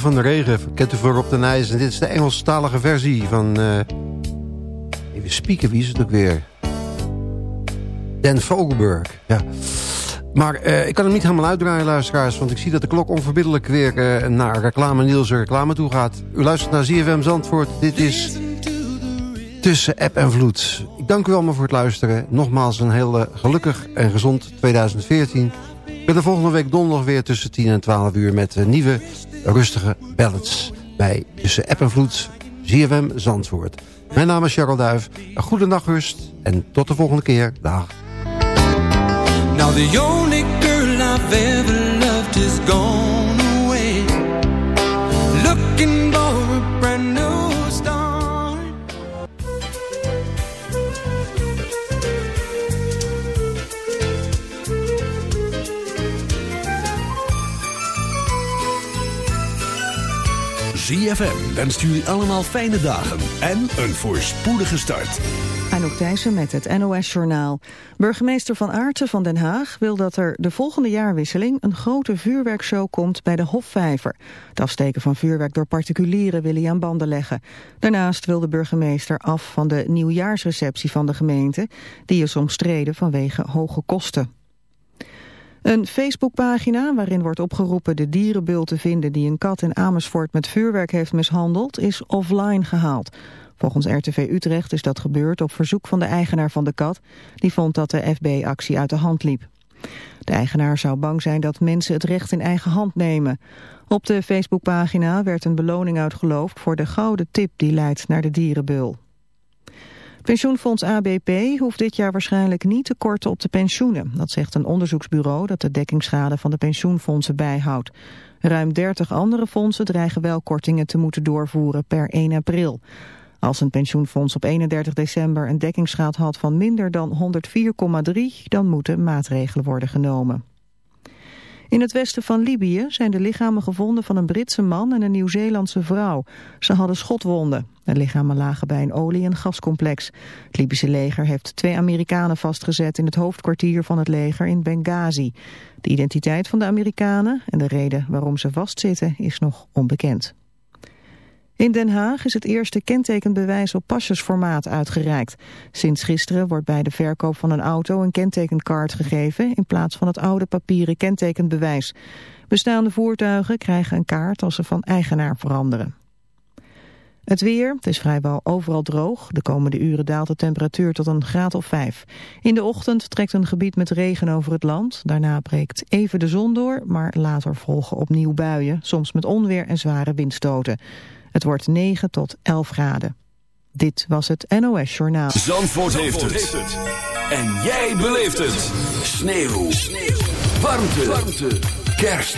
Van de Regen, kent u voor op de Nijs. En dit is de Engelstalige versie van... Uh, even spieken, wie is het ook weer? Dan Vogelberg, ja. Maar uh, ik kan hem niet helemaal uitdraaien, luisteraars... want ik zie dat de klok onverbiddelijk weer uh, naar reclame Niels reclame toe gaat. U luistert naar ZFM Zandvoort. Dit is Tussen App en Vloed. Ik dank u allemaal voor het luisteren. Nogmaals een heel gelukkig en gezond 2014. Ik ben de volgende week donderdag weer tussen 10 en 12 uur... met nieuwe rustige ballads bij Tussen App en Vloed, ZFM Zandvoort. Mijn naam is Charles Duif. Een goede nachtrust en tot de volgende keer. Dag. Now the only girl I've ever loved is gone ZFM wenst jullie allemaal fijne dagen en een voorspoedige start. Anouk Thijssen met het NOS-journaal. Burgemeester Van Aartsen van Den Haag wil dat er de volgende jaarwisseling... een grote vuurwerkshow komt bij de Hofvijver. Het afsteken van vuurwerk door particulieren wil hij aan banden leggen. Daarnaast wil de burgemeester af van de nieuwjaarsreceptie van de gemeente... die is omstreden vanwege hoge kosten. Een Facebookpagina waarin wordt opgeroepen de dierenbul te vinden die een kat in Amersfoort met vuurwerk heeft mishandeld is offline gehaald. Volgens RTV Utrecht is dat gebeurd op verzoek van de eigenaar van de kat. Die vond dat de FB-actie uit de hand liep. De eigenaar zou bang zijn dat mensen het recht in eigen hand nemen. Op de Facebookpagina werd een beloning uitgeloofd voor de gouden tip die leidt naar de dierenbul. Pensioenfonds ABP hoeft dit jaar waarschijnlijk niet te korten op de pensioenen. Dat zegt een onderzoeksbureau dat de dekkingsschade van de pensioenfondsen bijhoudt. Ruim 30 andere fondsen dreigen wel kortingen te moeten doorvoeren per 1 april. Als een pensioenfonds op 31 december een dekkingsgraad had van minder dan 104,3, dan moeten maatregelen worden genomen. In het westen van Libië zijn de lichamen gevonden van een Britse man en een Nieuw-Zeelandse vrouw. Ze hadden schotwonden. De lichamen lagen bij een olie- en gascomplex. Het Libische leger heeft twee Amerikanen vastgezet in het hoofdkwartier van het leger in Benghazi. De identiteit van de Amerikanen en de reden waarom ze vastzitten is nog onbekend. In Den Haag is het eerste kentekenbewijs op pasjesformaat uitgereikt. Sinds gisteren wordt bij de verkoop van een auto een kentekenkaart gegeven... in plaats van het oude papieren kentekenbewijs. Bestaande voertuigen krijgen een kaart als ze van eigenaar veranderen. Het weer, het is vrijwel overal droog. De komende uren daalt de temperatuur tot een graad of vijf. In de ochtend trekt een gebied met regen over het land. Daarna breekt even de zon door, maar later volgen opnieuw buien. Soms met onweer en zware windstoten. Het wordt 9 tot 11 graden. Dit was het NOS Journaal. Zandvoort, heeft, het. En jij beleeft het. Sneeuw. Sneeuw. Warmte. Warmte. Kerst.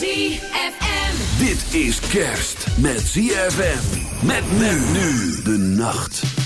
ZFM. Dit is kerst met ZFM. Met men nu de nacht.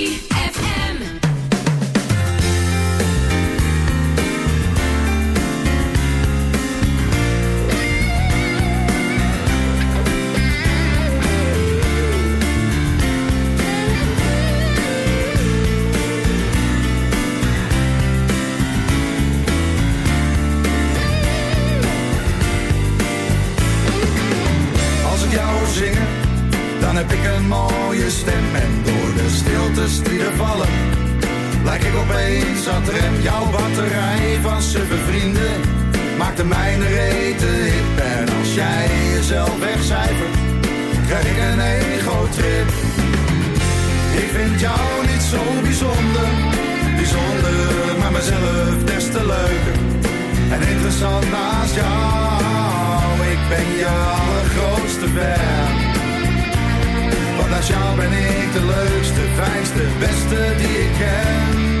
van suffe vrienden de mijne rete hip. En als jij jezelf wegcijfert, krijg ik een ego-trip. Ik vind jou niet zo bijzonder, bijzonder, maar mezelf des te leuker. En interessant naast jou, ik ben je allergrootste fan. Want naast jou ben ik de leukste, fijnste, beste die ik ken.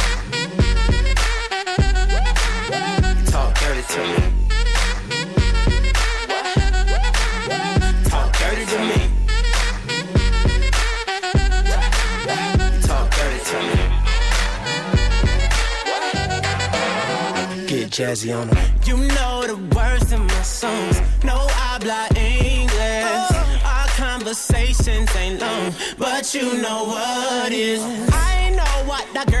To me. Talk dirty to me. Talk dirty to me. Get jazzy on them. You know the words in my songs. No I habla English. Oh. Our conversations ain't long, but you know what is. I know what that girl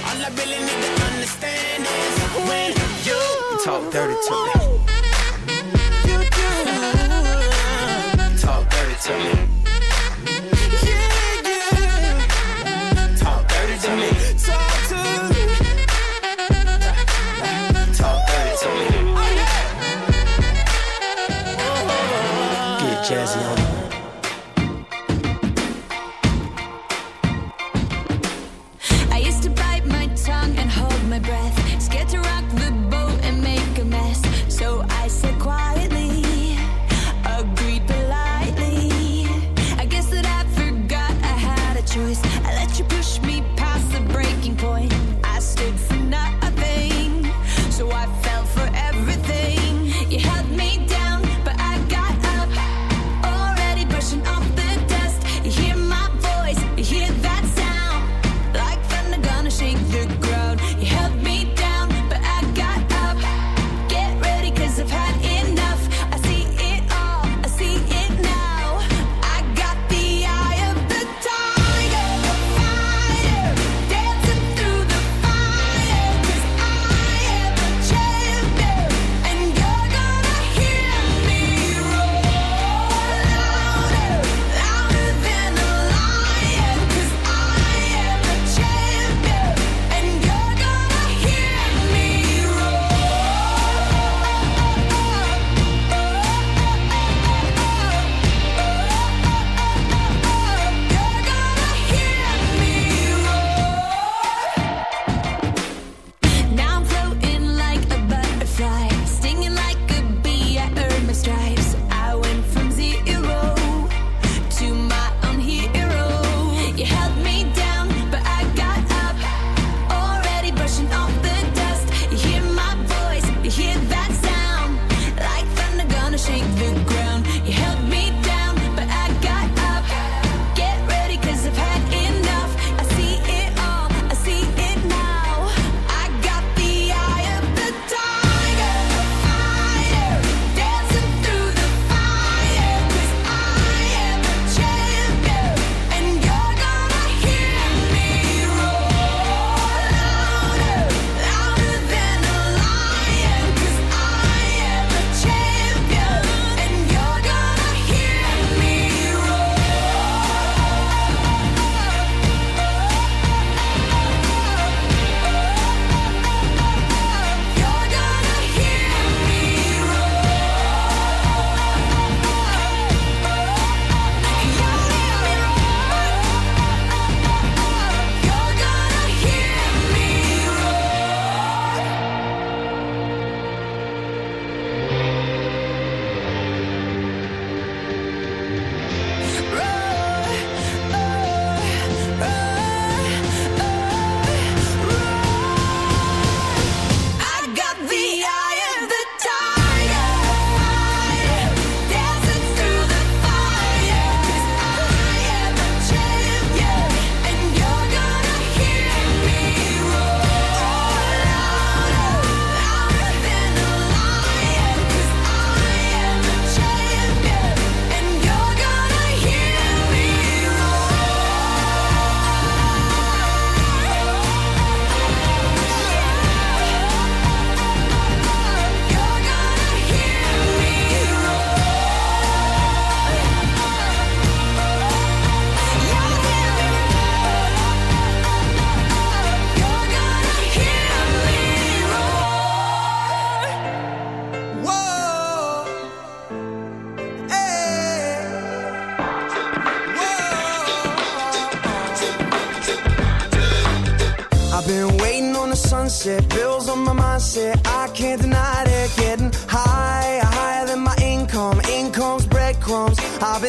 I really need to understand is when you, you talk dirty to me. You do. Talk dirty to me.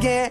again.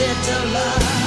Addicted to love.